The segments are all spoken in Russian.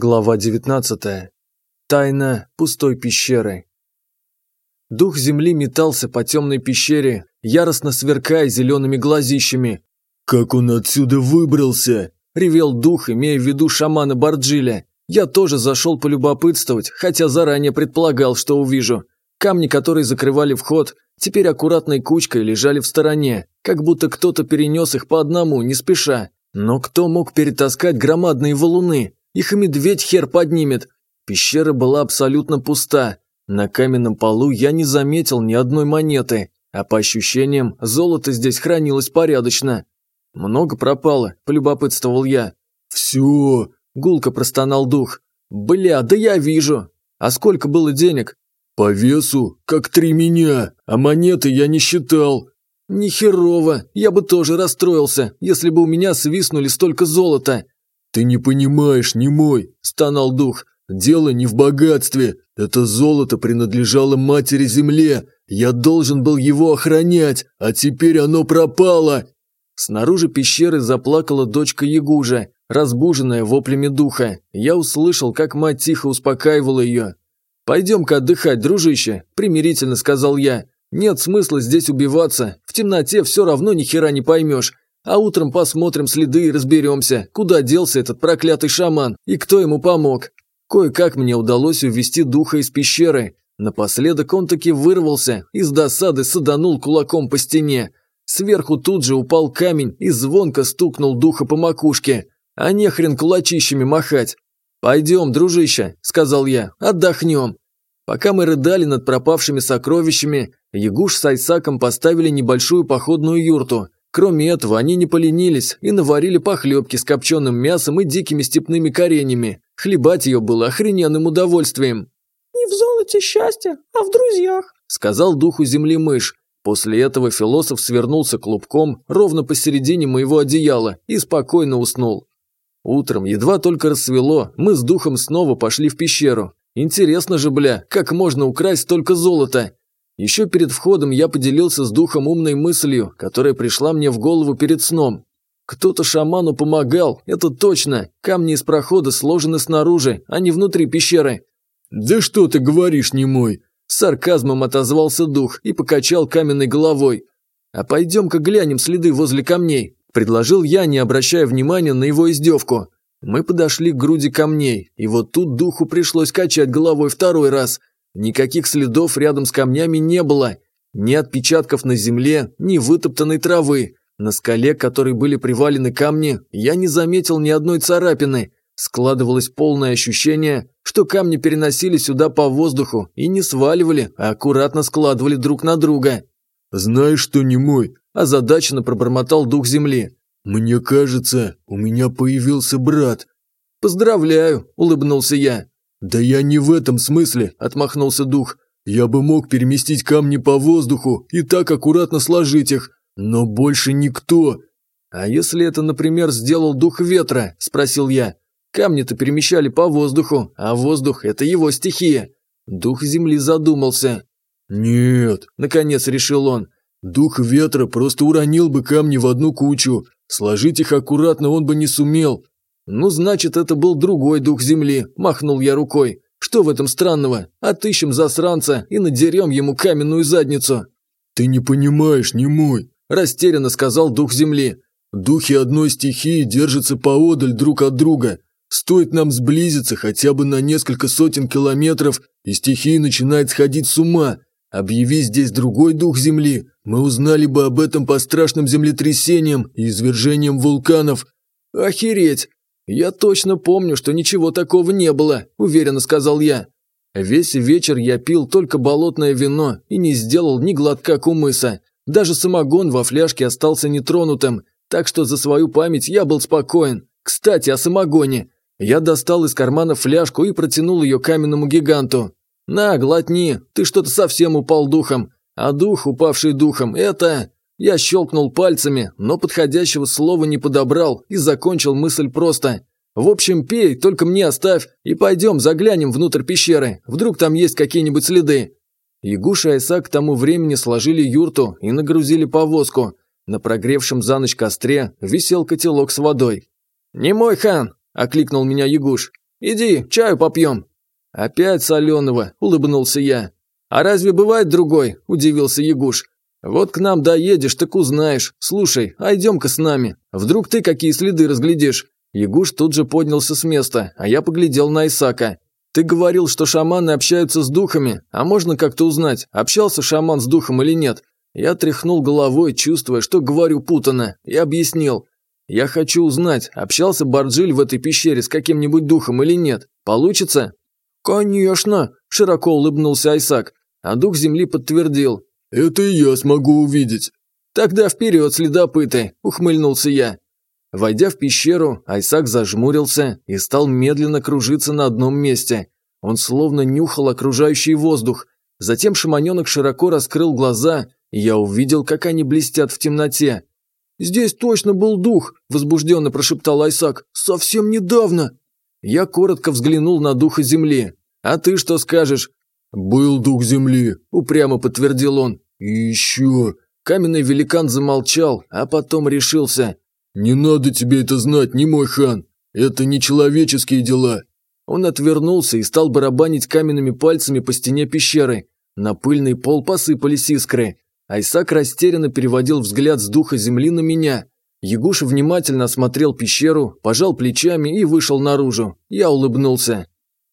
Глава 19. Тайна пустой пещеры. Дух земли метался по темной пещере, яростно сверкая зелеными глазищами. «Как он отсюда выбрался?» – ревел дух, имея в виду шамана Барджиля. Я тоже зашел полюбопытствовать, хотя заранее предполагал, что увижу. Камни, которые закрывали вход, теперь аккуратной кучкой лежали в стороне, как будто кто-то перенес их по одному, не спеша. Но кто мог перетаскать громадные валуны? Их и медведь хер поднимет. Пещера была абсолютно пуста. На каменном полу я не заметил ни одной монеты, а по ощущениям, золото здесь хранилось порядочно. «Много пропало», – полюбопытствовал я. «Все!» – гулко простонал дух. «Бля, да я вижу! А сколько было денег?» «По весу, как три меня, а монеты я не считал». «Нехерово, я бы тоже расстроился, если бы у меня свистнули столько золота. «Ты не понимаешь, не мой!» – стонал дух. «Дело не в богатстве. Это золото принадлежало матери-земле. Я должен был его охранять, а теперь оно пропало!» Снаружи пещеры заплакала дочка Ягужа, разбуженная воплями духа. Я услышал, как мать тихо успокаивала ее. «Пойдем-ка отдыхать, дружище», – примирительно сказал я. «Нет смысла здесь убиваться. В темноте все равно ни хера не поймешь. А утром посмотрим следы и разберемся, куда делся этот проклятый шаман и кто ему помог. Кое-как мне удалось увести духа из пещеры. Напоследок он таки вырвался и с досады саданул кулаком по стене. Сверху тут же упал камень и звонко стукнул духа по макушке. А нехрен кулачищами махать. «Пойдем, дружище», – сказал я, – «отдохнем». Пока мы рыдали над пропавшими сокровищами, Ягуш с Айсаком поставили небольшую походную юрту – Кроме этого, они не поленились и наварили похлебки с копченым мясом и дикими степными коренями. Хлебать ее было охрененным удовольствием. «Не в золоте счастье, а в друзьях», – сказал духу земли мышь. После этого философ свернулся клубком ровно посередине моего одеяла и спокойно уснул. Утром, едва только рассвело, мы с духом снова пошли в пещеру. Интересно же, бля, как можно украсть столько золота? Еще перед входом я поделился с духом умной мыслью, которая пришла мне в голову перед сном. Кто-то шаману помогал, это точно. Камни из прохода сложены снаружи, а не внутри пещеры. «Да что ты говоришь, не мой. сарказмом отозвался дух и покачал каменной головой. «А пойдем-ка глянем следы возле камней», – предложил я, не обращая внимания на его издевку. Мы подошли к груди камней, и вот тут духу пришлось качать головой второй раз. Никаких следов рядом с камнями не было, ни отпечатков на земле, ни вытоптанной травы. На скале, к которой были привалены камни, я не заметил ни одной царапины. Складывалось полное ощущение, что камни переносили сюда по воздуху и не сваливали, а аккуратно складывали друг на друга. «Знаешь что, не мой, озадаченно пробормотал дух земли. «Мне кажется, у меня появился брат». «Поздравляю», – улыбнулся я. «Да я не в этом смысле», – отмахнулся дух. «Я бы мог переместить камни по воздуху и так аккуратно сложить их, но больше никто». «А если это, например, сделал дух ветра?» – спросил я. «Камни-то перемещали по воздуху, а воздух – это его стихия». Дух земли задумался. «Нет», – наконец решил он, – «дух ветра просто уронил бы камни в одну кучу. Сложить их аккуратно он бы не сумел, «Ну, значит, это был другой дух земли», – махнул я рукой. «Что в этом странного? Отыщем засранца и надерем ему каменную задницу». «Ты не понимаешь, не мой», – растерянно сказал дух земли. «Духи одной стихии держатся поодаль друг от друга. Стоит нам сблизиться хотя бы на несколько сотен километров, и стихия начинает сходить с ума. Объяви здесь другой дух земли, мы узнали бы об этом по страшным землетрясениям и извержениям вулканов». «Охереть!» «Я точно помню, что ничего такого не было», – уверенно сказал я. Весь вечер я пил только болотное вино и не сделал ни глотка кумыса. Даже самогон во фляжке остался нетронутым, так что за свою память я был спокоен. Кстати, о самогоне. Я достал из кармана фляжку и протянул ее каменному гиганту. «На, глотни, ты что-то совсем упал духом. А дух, упавший духом, это...» Я щелкнул пальцами, но подходящего слова не подобрал и закончил мысль просто. «В общем, пей, только мне оставь, и пойдем заглянем внутрь пещеры, вдруг там есть какие-нибудь следы». Ягуша и Айсак к тому времени сложили юрту и нагрузили повозку. На прогревшем за ночь костре висел котелок с водой. «Не мой хан!» – окликнул меня Ягуш. «Иди, чаю попьем!» «Опять соленого!» – улыбнулся я. «А разве бывает другой?» – удивился Ягуш. «Вот к нам доедешь, так узнаешь. Слушай, а идем-ка с нами. Вдруг ты какие следы разглядишь?» Ягуш тут же поднялся с места, а я поглядел на Исака. «Ты говорил, что шаманы общаются с духами. А можно как-то узнать, общался шаман с духом или нет?» Я тряхнул головой, чувствуя, что говорю путано, и объяснил. «Я хочу узнать, общался Барджиль в этой пещере с каким-нибудь духом или нет. Получится?» «Конечно!» – широко улыбнулся Айсак. А дух земли подтвердил. «Это я смогу увидеть». «Тогда вперед, следопыты!» – ухмыльнулся я. Войдя в пещеру, Айсак зажмурился и стал медленно кружиться на одном месте. Он словно нюхал окружающий воздух. Затем шаманенок широко раскрыл глаза, и я увидел, как они блестят в темноте. «Здесь точно был дух!» – возбужденно прошептал Айсак. «Совсем недавно!» Я коротко взглянул на духа земли. «А ты что скажешь?» «Был дух земли», — упрямо подтвердил он. «И еще...» Каменный великан замолчал, а потом решился. «Не надо тебе это знать, не мой хан. Это не человеческие дела». Он отвернулся и стал барабанить каменными пальцами по стене пещеры. На пыльный пол посыпались искры. Айсак растерянно переводил взгляд с духа земли на меня. Ягуша внимательно осмотрел пещеру, пожал плечами и вышел наружу. Я улыбнулся.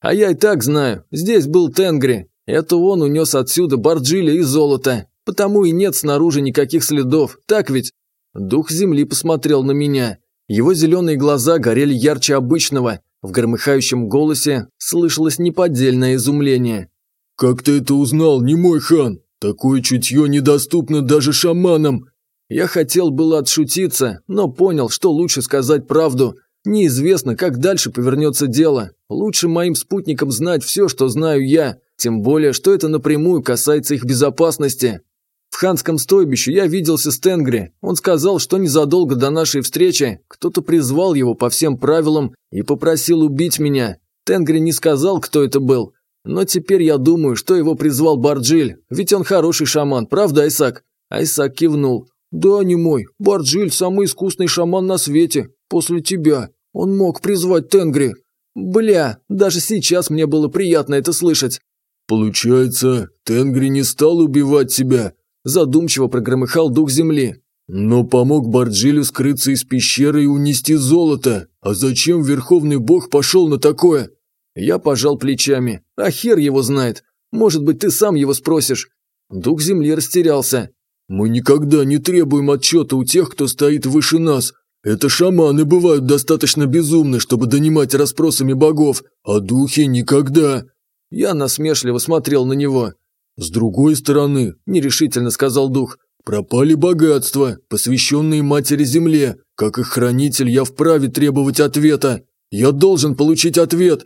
А я и так знаю, здесь был Тенгри. Это он унес отсюда Барджили и золото. Потому и нет снаружи никаких следов, так ведь? Дух земли посмотрел на меня. Его зеленые глаза горели ярче обычного. В громыхающем голосе слышалось неподдельное изумление. «Как ты это узнал, не мой хан? Такое чутье недоступно даже шаманам!» Я хотел было отшутиться, но понял, что лучше сказать правду – Неизвестно, как дальше повернется дело. Лучше моим спутникам знать все, что знаю я, тем более, что это напрямую касается их безопасности. В ханском стойбище я виделся с Тенгри. Он сказал, что незадолго до нашей встречи кто-то призвал его по всем правилам и попросил убить меня. Тенгри не сказал, кто это был. Но теперь я думаю, что его призвал Барджиль, ведь он хороший шаман, правда, Айсак? Айсак кивнул. «Да, не мой. Барджиль – самый искусный шаман на свете. После тебя. Он мог призвать Тенгри. Бля, даже сейчас мне было приятно это слышать. Получается, Тенгри не стал убивать тебя, задумчиво прогромыхал дух земли. Но помог Барджилю скрыться из пещеры и унести золото. А зачем верховный бог пошел на такое? Я пожал плечами. А хер его знает. Может быть, ты сам его спросишь. Дух земли растерялся. Мы никогда не требуем отчета у тех, кто стоит выше нас. Это шаманы бывают достаточно безумны, чтобы донимать расспросами богов, а духи никогда. Я насмешливо смотрел на него. С другой стороны, нерешительно сказал дух, пропали богатства, посвященные матери земле. Как их хранитель я вправе требовать ответа. Я должен получить ответ.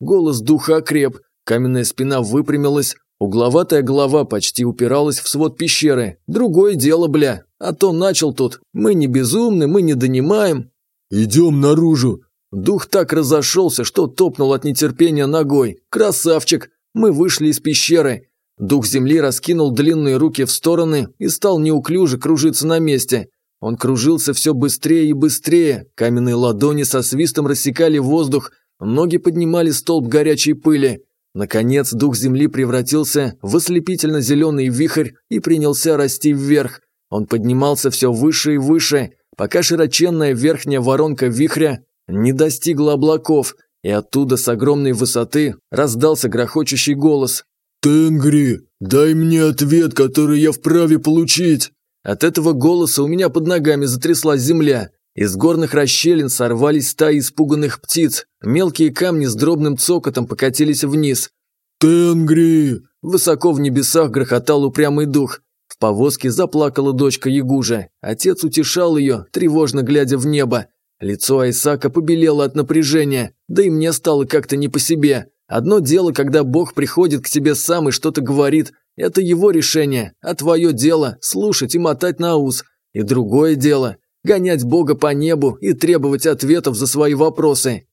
Голос духа окреп, каменная спина выпрямилась, Угловатая голова почти упиралась в свод пещеры. Другое дело, бля. А то начал тут. Мы не безумны, мы не донимаем. Идем наружу. Дух так разошелся, что топнул от нетерпения ногой. Красавчик. Мы вышли из пещеры. Дух земли раскинул длинные руки в стороны и стал неуклюже кружиться на месте. Он кружился все быстрее и быстрее. Каменные ладони со свистом рассекали воздух. Ноги поднимали столб горячей пыли. Наконец дух земли превратился в ослепительно зеленый вихрь и принялся расти вверх. Он поднимался все выше и выше, пока широченная верхняя воронка вихря не достигла облаков, и оттуда с огромной высоты раздался грохочущий голос. «Тенгри, дай мне ответ, который я вправе получить!» От этого голоса у меня под ногами затряслась земля. Из горных расщелин сорвались стаи испуганных птиц. Мелкие камни с дробным цокотом покатились вниз. «Тенгри!» Высоко в небесах грохотал упрямый дух. В повозке заплакала дочка Ягужа. Отец утешал ее, тревожно глядя в небо. Лицо Айсака побелело от напряжения, да и мне стало как-то не по себе. Одно дело, когда Бог приходит к тебе сам и что-то говорит. Это его решение, а твое дело – слушать и мотать на ус. И другое дело Гонять Бога по небу и требовать ответов за свои вопросы».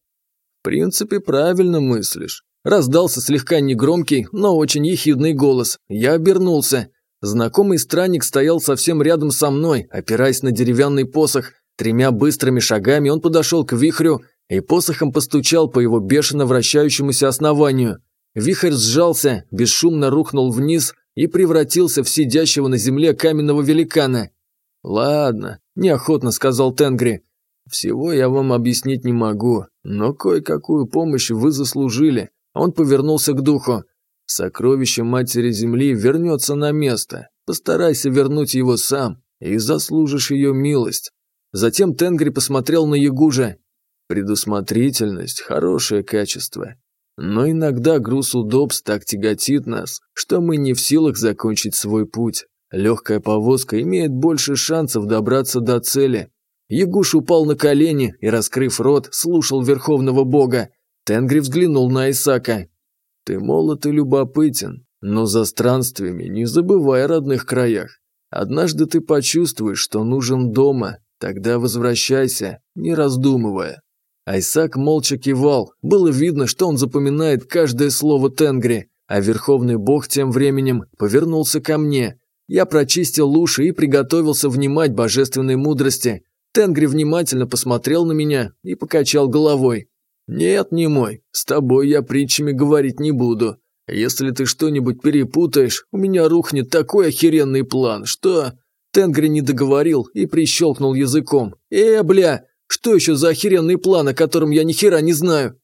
«В принципе, правильно мыслишь». Раздался слегка негромкий, но очень ехидный голос. Я обернулся. Знакомый странник стоял совсем рядом со мной, опираясь на деревянный посох. Тремя быстрыми шагами он подошел к вихрю и посохом постучал по его бешено вращающемуся основанию. Вихрь сжался, бесшумно рухнул вниз и превратился в сидящего на земле каменного великана. «Ладно, неохотно сказал Тенгри. «Всего я а вам объяснить не могу, но кое-какую помощь вы заслужили». А он повернулся к духу. «Сокровище Матери Земли вернется на место. Постарайся вернуть его сам, и заслужишь ее милость». Затем Тенгри посмотрел на Ягужа. «Предусмотрительность – хорошее качество. Но иногда груз удобств так тяготит нас, что мы не в силах закончить свой путь». Легкая повозка имеет больше шансов добраться до цели. Ягуш упал на колени и, раскрыв рот, слушал Верховного Бога. Тенгри взглянул на Исака. «Ты молод и любопытен, но за странствиями не забывай о родных краях. Однажды ты почувствуешь, что нужен дома, тогда возвращайся, не раздумывая». Айсак молча кивал, было видно, что он запоминает каждое слово Тенгри, а Верховный Бог тем временем повернулся ко мне – я прочистил луши и приготовился внимать божественной мудрости. Тенгри внимательно посмотрел на меня и покачал головой. «Нет, не мой, с тобой я притчами говорить не буду. Если ты что-нибудь перепутаешь, у меня рухнет такой охеренный план, что...» Тенгри не договорил и прищелкнул языком. «Э, бля, что еще за охеренный план, о котором я ни хера не знаю?»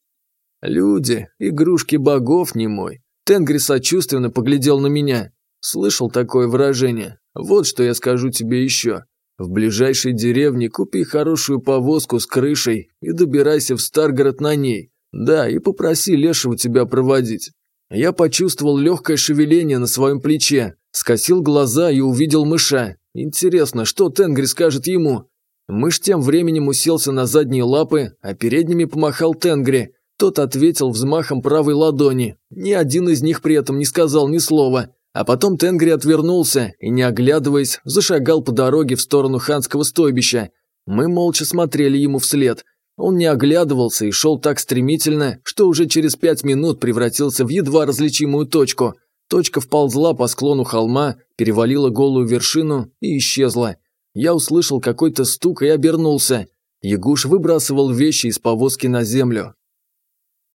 «Люди, игрушки богов не мой». Тенгри сочувственно поглядел на меня. Слышал такое выражение. Вот что я скажу тебе еще. В ближайшей деревне купи хорошую повозку с крышей и добирайся в Старгород на ней. Да, и попроси Лешего тебя проводить. Я почувствовал легкое шевеление на своем плече, скосил глаза и увидел мыша. Интересно, что Тенгри скажет ему? Мышь тем временем уселся на задние лапы, а передними помахал Тенгри. Тот ответил взмахом правой ладони. Ни один из них при этом не сказал ни слова. А потом Тенгри отвернулся и, не оглядываясь, зашагал по дороге в сторону ханского стойбища. Мы молча смотрели ему вслед. Он не оглядывался и шел так стремительно, что уже через пять минут превратился в едва различимую точку. Точка вползла по склону холма, перевалила голую вершину и исчезла. Я услышал какой-то стук и обернулся. Ягуш выбрасывал вещи из повозки на землю.